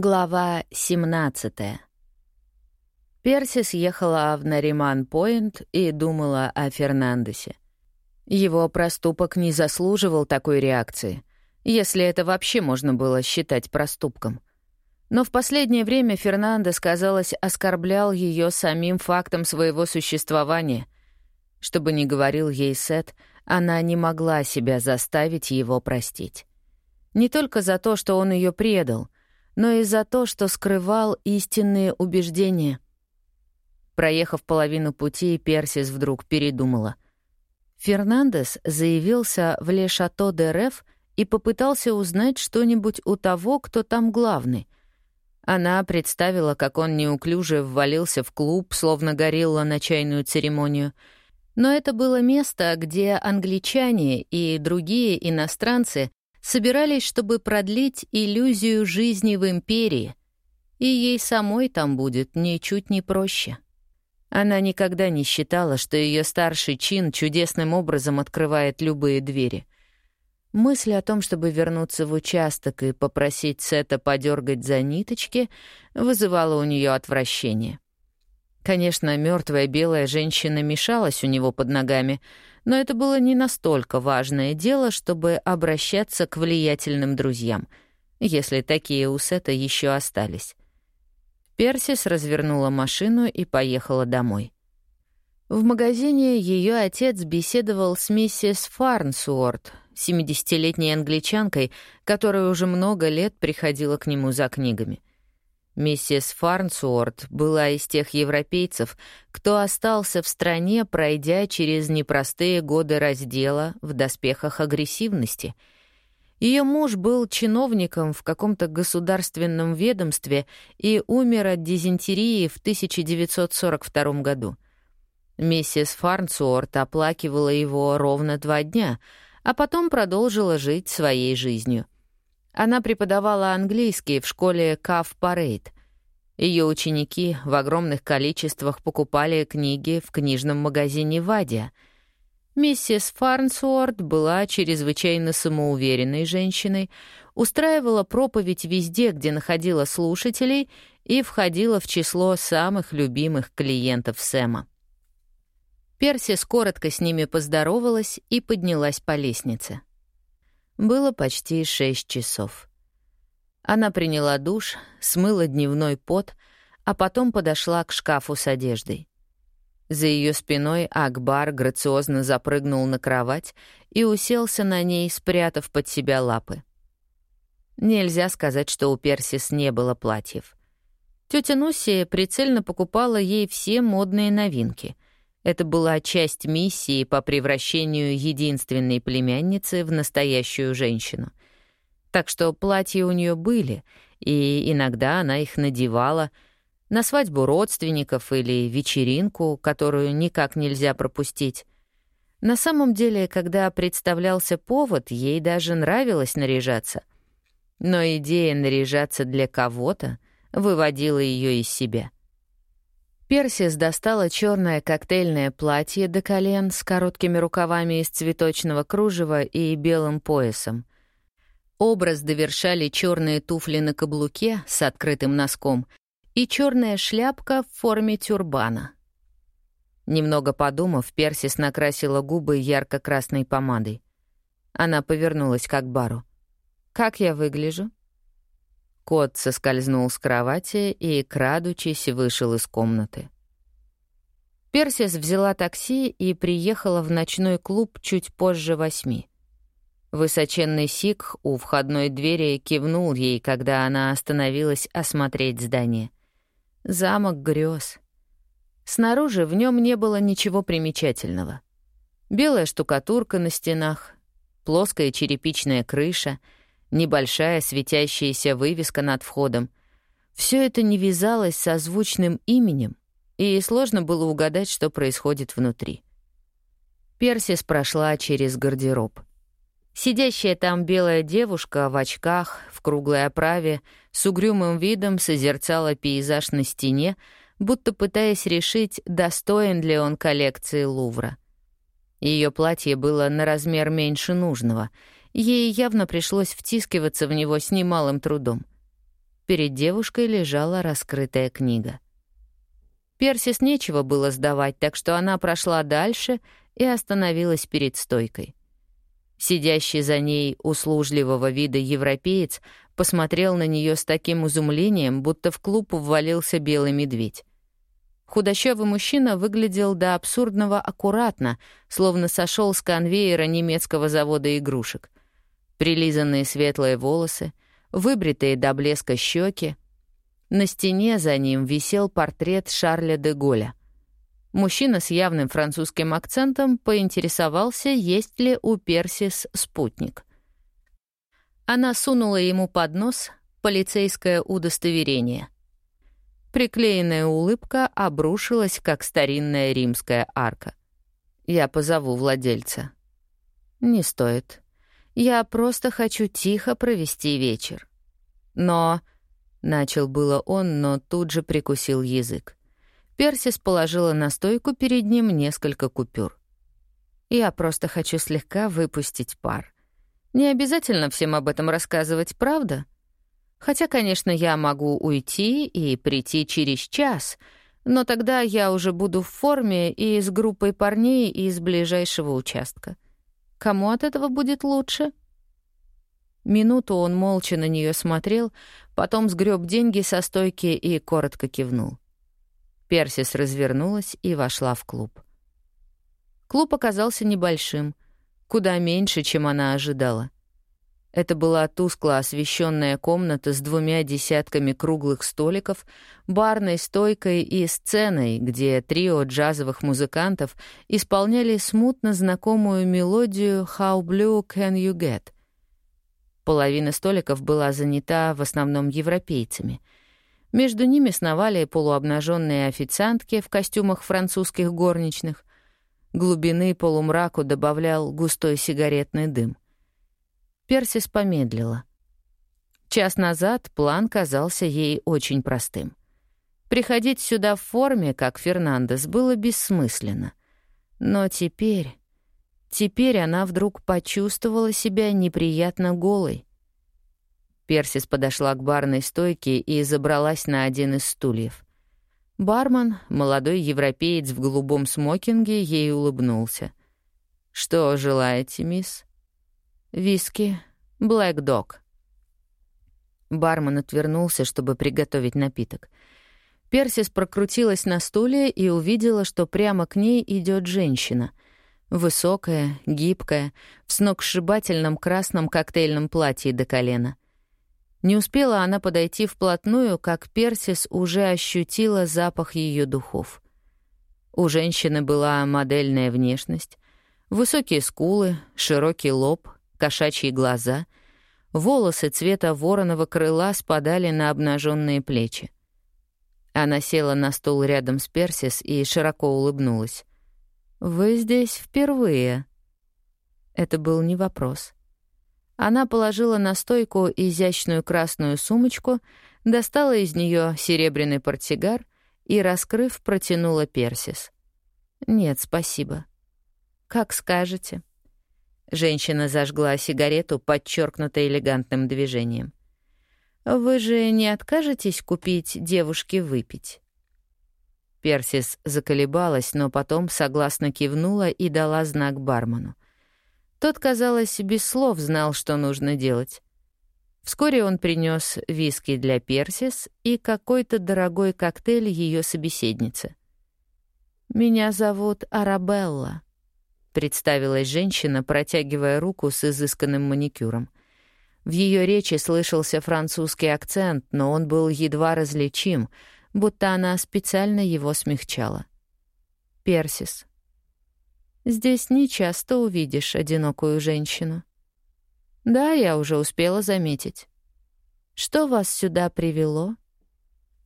Глава 17 Перси съехала в Нариман-Пойнт и думала о Фернандесе. Его проступок не заслуживал такой реакции, если это вообще можно было считать проступком. Но в последнее время Фернандес, казалось, оскорблял ее самим фактом своего существования. Чтобы не говорил ей Сет, она не могла себя заставить его простить. Не только за то, что он ее предал — но и за то, что скрывал истинные убеждения. Проехав половину пути, Персис вдруг передумала. Фернандес заявился в Ле Шато де Реф и попытался узнать что-нибудь у того, кто там главный. Она представила, как он неуклюже ввалился в клуб, словно горилла на чайную церемонию. Но это было место, где англичане и другие иностранцы собирались, чтобы продлить иллюзию жизни в империи, и ей самой там будет ничуть не проще. Она никогда не считала, что ее старший чин чудесным образом открывает любые двери. Мысль о том, чтобы вернуться в участок и попросить Сета подергать за ниточки, вызывала у нее отвращение. Конечно, мертвая белая женщина мешалась у него под ногами — но это было не настолько важное дело, чтобы обращаться к влиятельным друзьям, если такие у Сета еще остались. Персис развернула машину и поехала домой. В магазине ее отец беседовал с миссис Фарнсуорт, 70-летней англичанкой, которая уже много лет приходила к нему за книгами. Миссис Фарнсуорт была из тех европейцев, кто остался в стране, пройдя через непростые годы раздела в доспехах агрессивности. Ее муж был чиновником в каком-то государственном ведомстве и умер от дизентерии в 1942 году. Миссис Фарнсуорт оплакивала его ровно два дня, а потом продолжила жить своей жизнью — она преподавала английский в школе Каф Парейд. Ее ученики в огромных количествах покупали книги в книжном магазине «Вадия». Миссис Фарнсуорт была чрезвычайно самоуверенной женщиной, устраивала проповедь везде, где находила слушателей, и входила в число самых любимых клиентов Сэма. Персис коротко с ними поздоровалась и поднялась по лестнице. Было почти шесть часов. Она приняла душ, смыла дневной пот, а потом подошла к шкафу с одеждой. За ее спиной Акбар грациозно запрыгнул на кровать и уселся на ней, спрятав под себя лапы. Нельзя сказать, что у Персис не было платьев. Тетя Нуси прицельно покупала ей все модные новинки — это была часть миссии по превращению единственной племянницы в настоящую женщину. Так что платья у нее были, и иногда она их надевала на свадьбу родственников или вечеринку, которую никак нельзя пропустить. На самом деле, когда представлялся повод, ей даже нравилось наряжаться. Но идея наряжаться для кого-то выводила ее из себя — Персис достала черное коктейльное платье до колен с короткими рукавами из цветочного кружева и белым поясом. Образ довершали черные туфли на каблуке с открытым носком и черная шляпка в форме тюрбана. Немного подумав, Персис накрасила губы ярко-красной помадой. Она повернулась к Акбару. «Как я выгляжу?» Кот соскользнул с кровати и, крадучись, вышел из комнаты. Персис взяла такси и приехала в ночной клуб чуть позже восьми. Высоченный сикх у входной двери кивнул ей, когда она остановилась осмотреть здание. Замок грез. Снаружи в нем не было ничего примечательного. Белая штукатурка на стенах, плоская черепичная крыша — небольшая светящаяся вывеска над входом. Все это не вязалось со звучным именем, и сложно было угадать, что происходит внутри. Персис прошла через гардероб. Сидящая там белая девушка в очках, в круглой оправе, с угрюмым видом созерцала пейзаж на стене, будто пытаясь решить, достоин ли он коллекции Лувра. Ее платье было на размер меньше нужного — Ей явно пришлось втискиваться в него с немалым трудом. перед девушкой лежала раскрытая книга. Персис нечего было сдавать, так что она прошла дальше и остановилась перед стойкой. Сидящий за ней услужливого вида европеец посмотрел на нее с таким изумлением, будто в клуб ввалился белый медведь. Худощавый мужчина выглядел до абсурдного аккуратно, словно сошел с конвейера немецкого завода игрушек. Прилизанные светлые волосы, выбритые до блеска щеки. На стене за ним висел портрет Шарля де Голля. Мужчина с явным французским акцентом поинтересовался, есть ли у Персис спутник. Она сунула ему под нос полицейское удостоверение. Приклеенная улыбка обрушилась, как старинная римская арка. «Я позову владельца». «Не стоит. Я просто хочу тихо провести вечер». «Но...» — начал было он, но тут же прикусил язык. Персис положила на стойку перед ним несколько купюр. «Я просто хочу слегка выпустить пар. Не обязательно всем об этом рассказывать, правда? Хотя, конечно, я могу уйти и прийти через час, но тогда я уже буду в форме и с группой парней из ближайшего участка. Кому от этого будет лучше?» Минуту он молча на нее смотрел, потом сгреб деньги со стойки и коротко кивнул. Персис развернулась и вошла в клуб. Клуб оказался небольшим, куда меньше, чем она ожидала. Это была тускло освещенная комната с двумя десятками круглых столиков, барной стойкой и сценой, где трио джазовых музыкантов исполняли смутно знакомую мелодию «How Blue Can You Get?». Половина столиков была занята в основном европейцами — между ними сновали полуобнаженные официантки в костюмах французских горничных. Глубины полумраку добавлял густой сигаретный дым. Персис помедлила. Час назад план казался ей очень простым. Приходить сюда в форме, как Фернандес, было бессмысленно. Но теперь... Теперь она вдруг почувствовала себя неприятно голой. Персис подошла к барной стойке и забралась на один из стульев. Бармен, молодой европеец в голубом смокинге, ей улыбнулся. «Что желаете, мисс?» «Виски. Блэк Дог». Бармен отвернулся, чтобы приготовить напиток. Персис прокрутилась на стуле и увидела, что прямо к ней идет женщина. Высокая, гибкая, в сногсшибательном красном коктейльном платье до колена — не успела она подойти вплотную, как Персис уже ощутила запах ее духов. У женщины была модельная внешность, высокие скулы, широкий лоб, кошачьи глаза, волосы цвета вороного крыла спадали на обнаженные плечи. Она села на стул рядом с Персис и широко улыбнулась. «Вы здесь впервые?» Это был не вопрос. Она положила на стойку изящную красную сумочку, достала из нее серебряный портсигар и, раскрыв, протянула персис. «Нет, спасибо». «Как скажете». Женщина зажгла сигарету, подчеркнуто элегантным движением. «Вы же не откажетесь купить девушке выпить?» Персис заколебалась, но потом согласно кивнула и дала знак бармену. Тот, казалось, без слов знал, что нужно делать. Вскоре он принес виски для Персис и какой-то дорогой коктейль ее собеседницы. «Меня зовут Арабелла», — представилась женщина, протягивая руку с изысканным маникюром. В ее речи слышался французский акцент, но он был едва различим, будто она специально его смягчала. «Персис», Здесь не часто увидишь одинокую женщину. Да, я уже успела заметить. Что вас сюда привело?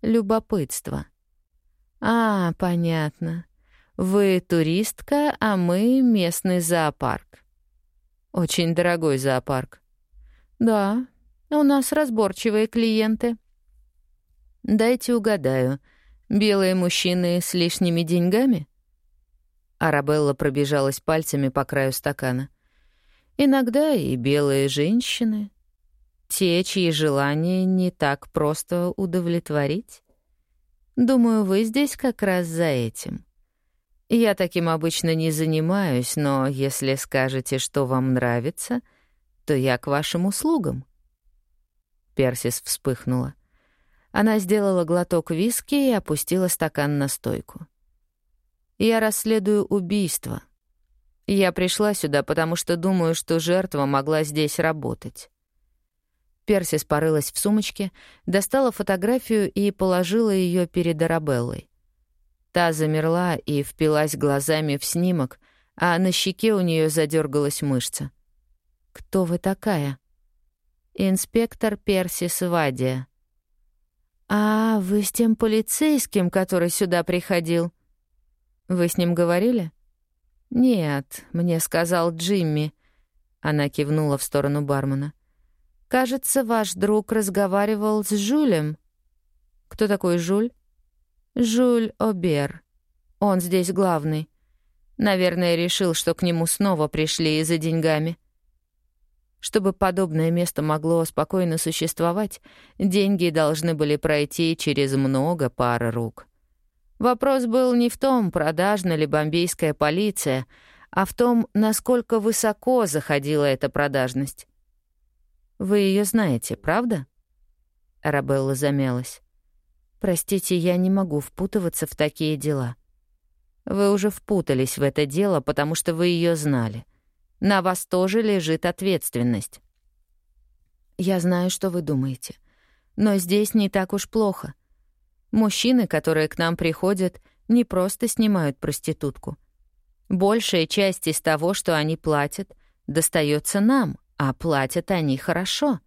Любопытство. А, понятно. Вы туристка, а мы местный зоопарк. Очень дорогой зоопарк. Да, у нас разборчивые клиенты. Дайте угадаю. Белые мужчины с лишними деньгами? Арабелла пробежалась пальцами по краю стакана. «Иногда и белые женщины». те, чьи желания не так просто удовлетворить? Думаю, вы здесь как раз за этим. Я таким обычно не занимаюсь, но если скажете, что вам нравится, то я к вашим услугам. Персис вспыхнула. Она сделала глоток виски и опустила стакан на стойку. «Я расследую убийство. Я пришла сюда, потому что думаю, что жертва могла здесь работать. Персис порылась в сумочке, достала фотографию и положила ее перед Арабеллой. Та замерла и впилась глазами в снимок, а на щеке у нее задергалась мышца. «Кто вы такая?» «Инспектор Персис Вадия». «А, вы с тем полицейским, который сюда приходил?» «Вы с ним говорили?» «Нет, мне сказал Джимми». Она кивнула в сторону бармена. Кажется, ваш друг разговаривал с Жюлем. Кто такой Жюль? Жюль Обер. Он здесь главный. Наверное, решил, что к нему снова пришли за деньгами. Чтобы подобное место могло спокойно существовать, деньги должны были пройти через много пар рук. Вопрос был не в том, продажна ли бомбейская полиция, а в том, насколько высоко заходила эта продажность. Вы ее знаете, правда?» Арабелла замялась. «Простите, я не могу впутываться в такие дела. Вы уже впутались в это дело, потому что вы ее знали. На вас тоже лежит ответственность. Я знаю, что вы думаете. Но здесь не так уж плохо. Мужчины, которые к нам приходят, не просто снимают проститутку. Большая часть из того, что они платят, достается нам, а платят они хорошо.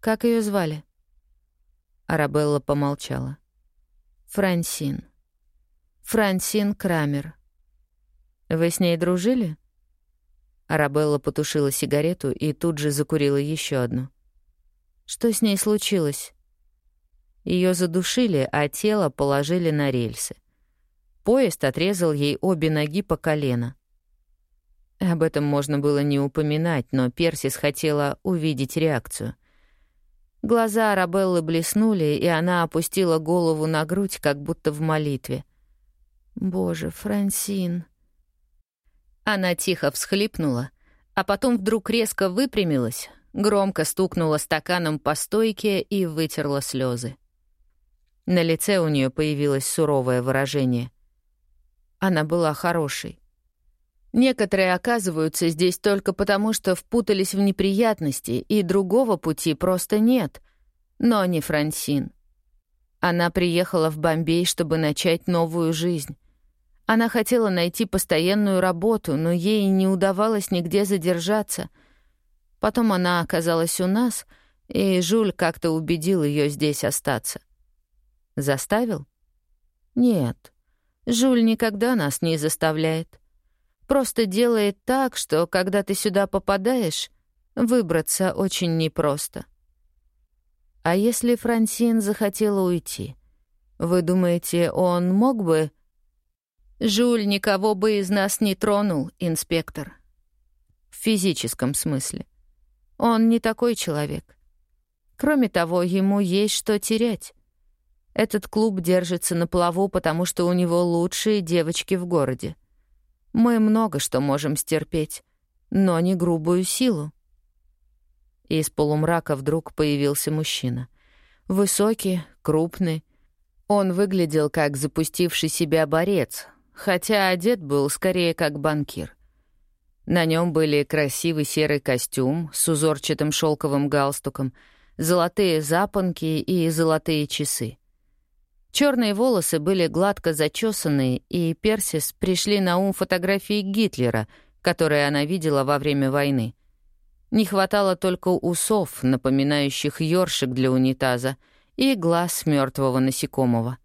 Как ее звали? Арабелла помолчала. Франсин. Франсин Крамер. Вы с ней дружили? Арабелла потушила сигарету и тут же закурила еще одну. Что с ней случилось? Ее задушили, а тело положили на рельсы. Поезд отрезал ей обе ноги по колено. Об этом можно было не упоминать, но Персис хотела увидеть реакцию. Глаза Арабеллы блеснули, и она опустила голову на грудь, как будто в молитве. «Боже, Франсин!» Она тихо всхлипнула, а потом вдруг резко выпрямилась, громко стукнула стаканом по стойке и вытерла слезы. На лице у нее появилось суровое выражение. Она была хорошей. Некоторые оказываются здесь только потому, что впутались в неприятности, и другого пути просто нет. Но не Франсин. Она приехала в Бомбей, чтобы начать новую жизнь. Она хотела найти постоянную работу, но ей не удавалось нигде задержаться. Потом она оказалась у нас, и Жуль как-то убедил ее здесь остаться. Заставил? Нет. Жуль никогда нас не заставляет. Просто делает так, что, когда ты сюда попадаешь, выбраться очень непросто. А если Франсин захотела уйти? Вы думаете, он мог бы... Жуль никого бы из нас не тронул, инспектор. В физическом смысле. Он не такой человек. Кроме того, ему есть что терять. Этот клуб держится на плаву, потому что у него лучшие девочки в городе. Мы много что можем стерпеть, но не грубую силу. Из полумрака вдруг появился мужчина. Высокий, крупный. Он выглядел как запустивший себя борец, хотя одет был скорее как банкир. На нем были красивый серый костюм с узорчатым шелковым галстуком, золотые запонки и золотые часы. Черные волосы были гладко зачесаны, и Персис пришли на ум фотографии Гитлера, которые она видела во время войны. Не хватало только усов, напоминающих ёршик для унитаза, и глаз мертвого насекомого.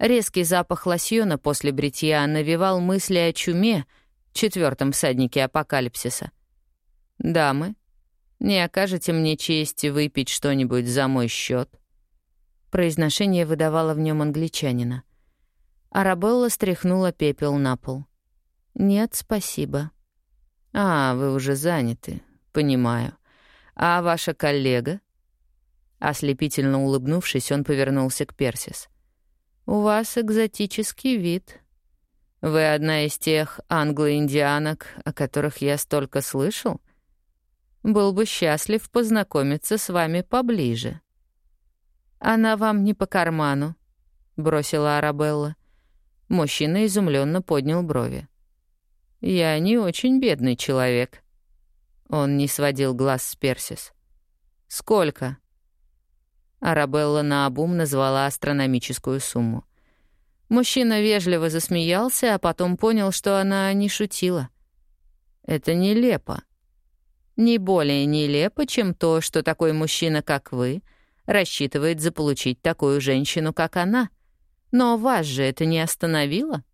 Резкий запах лосьона после бритья навевал мысли о чуме, четвертом всаднике апокалипсиса. «Дамы, не окажете мне чести выпить что-нибудь за мой счет? Произношение выдавало в нем англичанина. Арабелла стряхнула пепел на пол. «Нет, спасибо». «А, вы уже заняты. Понимаю. А ваша коллега?» Ослепительно улыбнувшись, он повернулся к Персис. «У вас экзотический вид. Вы одна из тех англо-индианок, о которых я столько слышал? Был бы счастлив познакомиться с вами поближе». «Она вам не по карману», — бросила Арабелла. Мужчина изумленно поднял брови. «Я не очень бедный человек». Он не сводил глаз с Персис. «Сколько?» Арабелла наобум назвала астрономическую сумму. Мужчина вежливо засмеялся, а потом понял, что она не шутила. «Это нелепо. Не более нелепо, чем то, что такой мужчина, как вы, рассчитывает заполучить такую женщину, как она. Но вас же это не остановило?»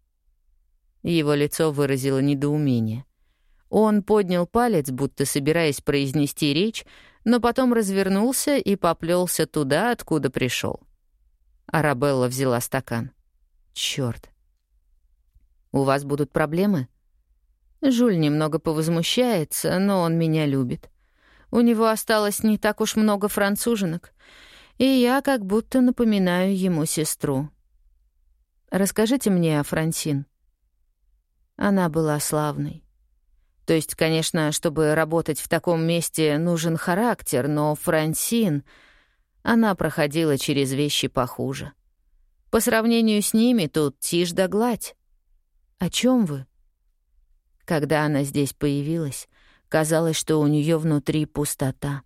Его лицо выразило недоумение. Он поднял палец, будто собираясь произнести речь, но потом развернулся и поплелся туда, откуда пришел. Арабелла взяла стакан. Черт. «У вас будут проблемы?» Жуль немного повозмущается, но он меня любит. У него осталось не так уж много француженок, и я как будто напоминаю ему сестру. Расскажите мне о Франсин. Она была славной. То есть, конечно, чтобы работать в таком месте, нужен характер, но Франсин... Она проходила через вещи похуже. По сравнению с ними тут тишь да гладь. О чем вы? Когда она здесь появилась, казалось, что у нее внутри пустота.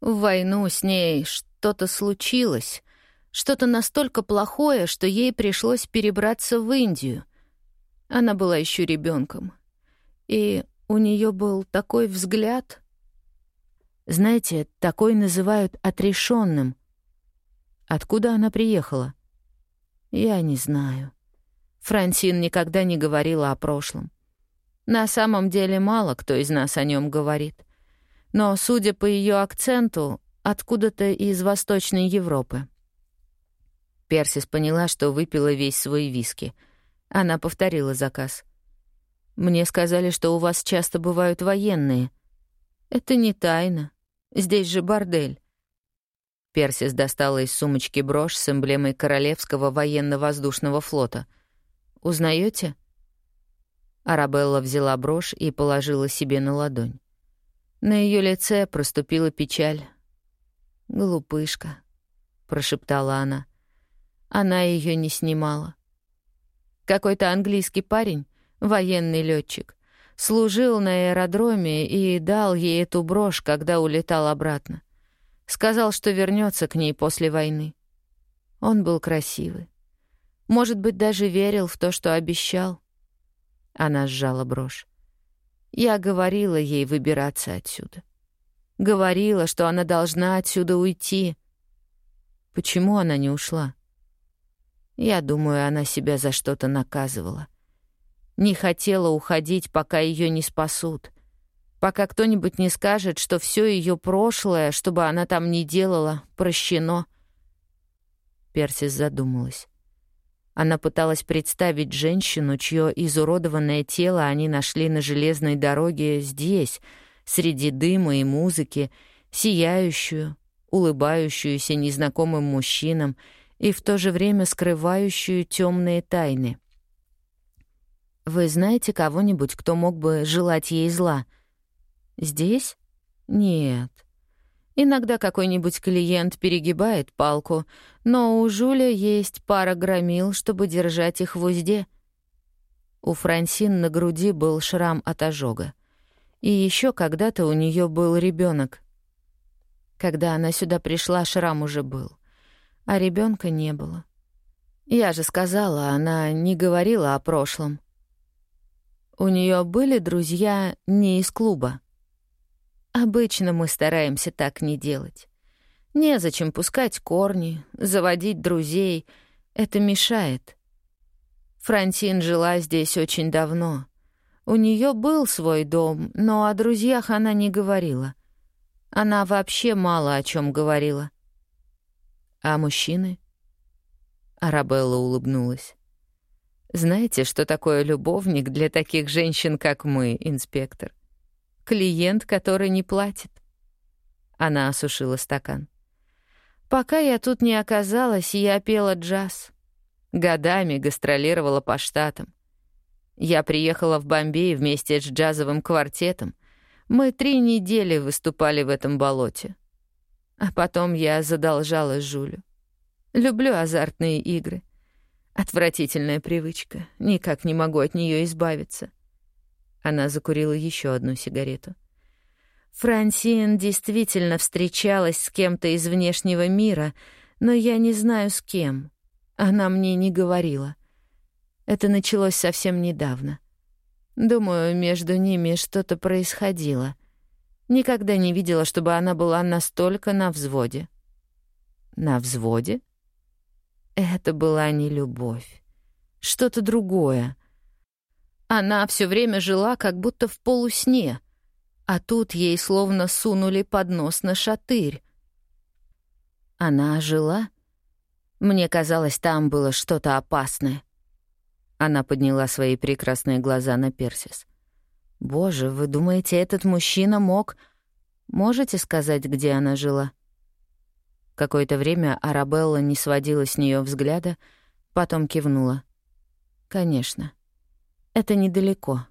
В войну с ней что-то случилось, что-то настолько плохое, что ей пришлось перебраться в Индию. Она была еще ребенком, и у нее был такой взгляд. Знаете, такой называют отрешенным. Откуда она приехала? Я не знаю. Франсин никогда не говорила о прошлом. На самом деле мало кто из нас о нем говорит. Но, судя по ее акценту, откуда-то из Восточной Европы. Персис поняла, что выпила весь свой виски. Она повторила заказ. «Мне сказали, что у вас часто бывают военные. Это не тайна. Здесь же бордель». Персис достала из сумочки брошь с эмблемой Королевского военно-воздушного флота. «Узнаете?» Арабелла взяла брошь и положила себе на ладонь. На ее лице проступила печаль. «Глупышка», — прошептала она. Она ее не снимала. Какой-то английский парень, военный летчик, служил на аэродроме и дал ей эту брошь, когда улетал обратно. Сказал, что вернется к ней после войны. Он был красивый. Может быть, даже верил в то, что обещал. Она сжала брошь. Я говорила ей выбираться отсюда. Говорила, что она должна отсюда уйти. Почему она не ушла? Я думаю, она себя за что-то наказывала. Не хотела уходить, пока ее не спасут. Пока кто-нибудь не скажет, что все ее прошлое, чтобы она там не делала, прощено. Персис задумалась. Она пыталась представить женщину, чье изуродованное тело они нашли на железной дороге здесь, среди дыма и музыки, сияющую, улыбающуюся незнакомым мужчинам и в то же время скрывающую темные тайны. «Вы знаете кого-нибудь, кто мог бы желать ей зла?» «Здесь? Нет. Иногда какой-нибудь клиент перегибает палку, но у Жуля есть пара громил, чтобы держать их в узде». У Франсин на груди был шрам от ожога. И еще когда-то у нее был ребенок. Когда она сюда пришла, шрам уже был. А ребенка не было. Я же сказала, она не говорила о прошлом. У нее были друзья не из клуба. Обычно мы стараемся так не делать. Незачем пускать корни, заводить друзей. Это мешает. Франсин жила здесь очень давно. У нее был свой дом, но о друзьях она не говорила. Она вообще мало о чем говорила. А мужчины? Арабелла улыбнулась. Знаете, что такое любовник для таких женщин, как мы, инспектор? Клиент, который не платит. Она осушила стакан. «Пока я тут не оказалась, я пела джаз. Годами гастролировала по штатам. Я приехала в Бомбей вместе с джазовым квартетом. Мы три недели выступали в этом болоте. А потом я задолжала Жулю. Люблю азартные игры. Отвратительная привычка. Никак не могу от нее избавиться. Она закурила еще одну сигарету. Франсин действительно встречалась с кем-то из внешнего мира, но я не знаю с кем. Она мне не говорила. Это началось совсем недавно. Думаю, между ними что-то происходило. Никогда не видела, чтобы она была настолько на взводе. На взводе? Это была не любовь. Что-то другое. Она все время жила как будто в полусне, а тут ей словно сунули под нос на шатырь. Она жила? Мне казалось, там было что-то опасное. Она подняла свои прекрасные глаза на Персис. «Боже, вы думаете, этот мужчина мог...» «Можете сказать, где она жила?» Какое-то время Арабелла не сводила с нее взгляда, потом кивнула. «Конечно. Это недалеко.